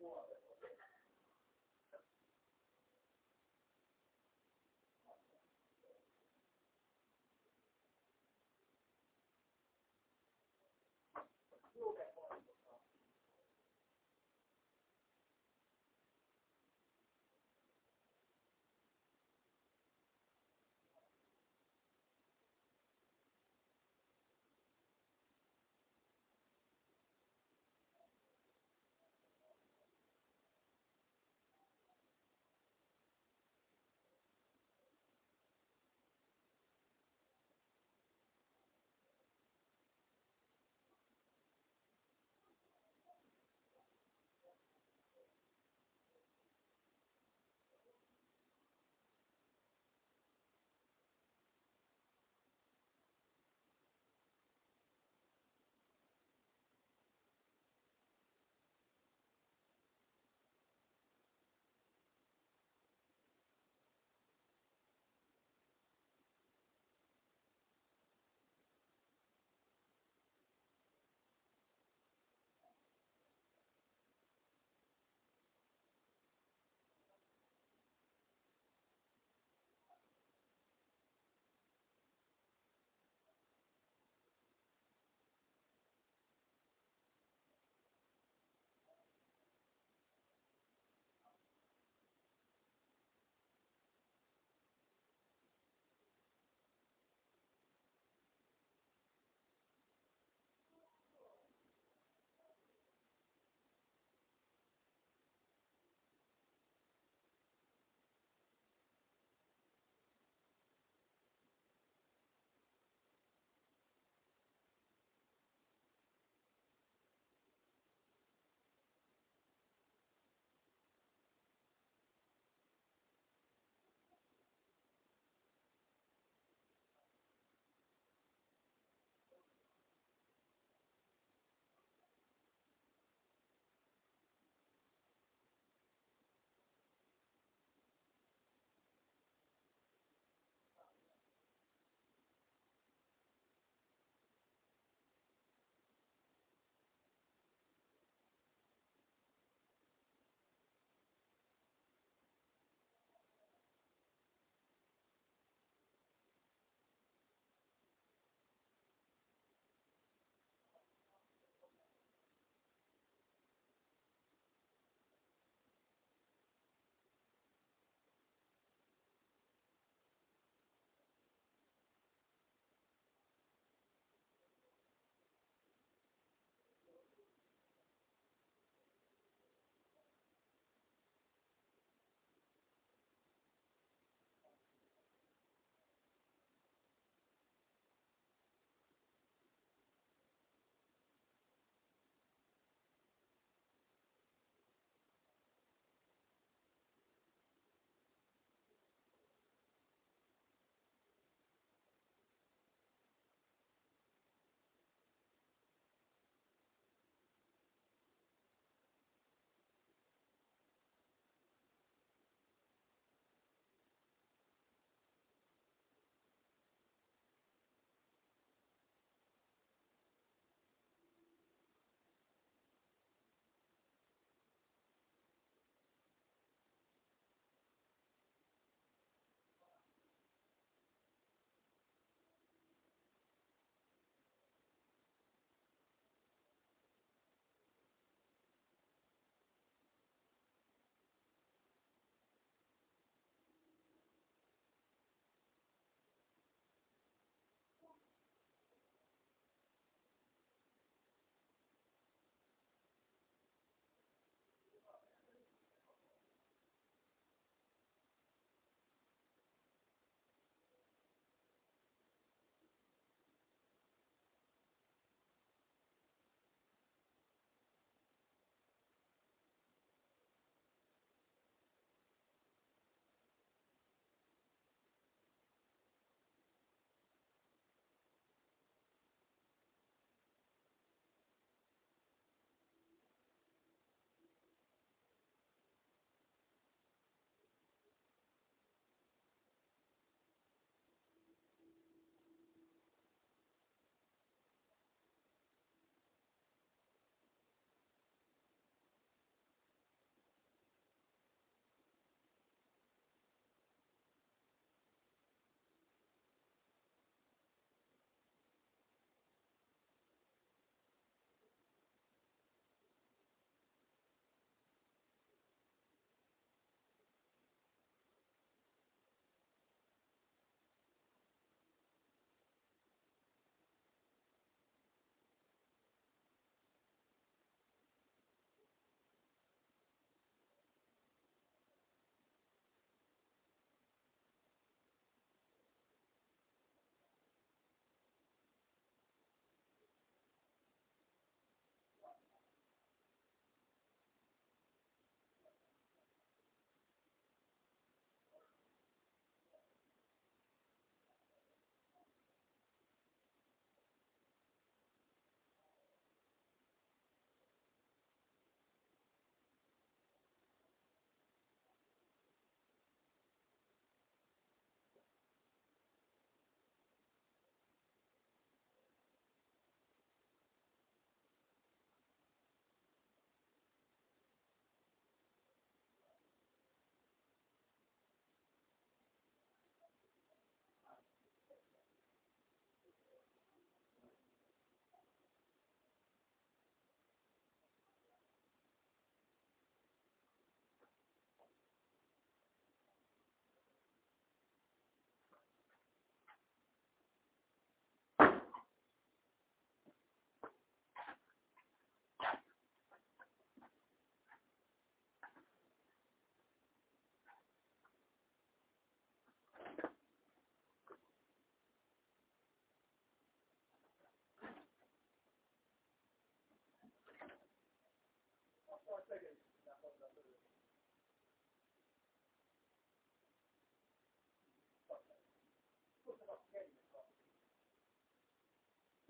water.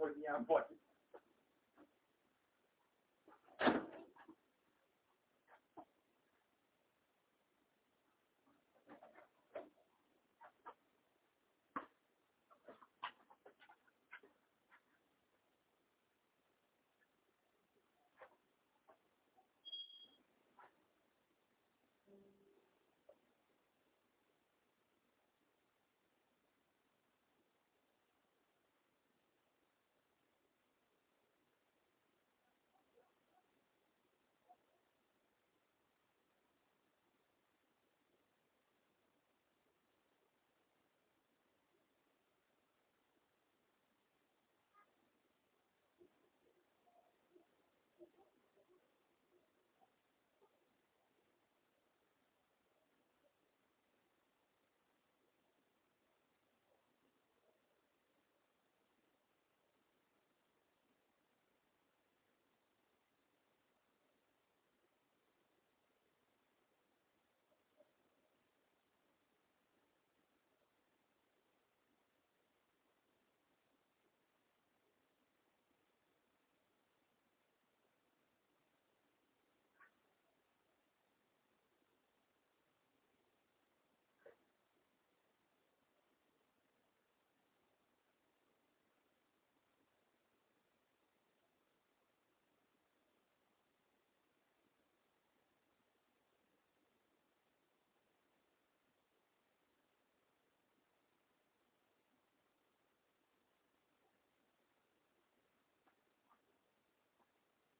For the uh, young boys.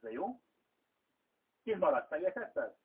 nézve, jó? Kint maradt, megértetted?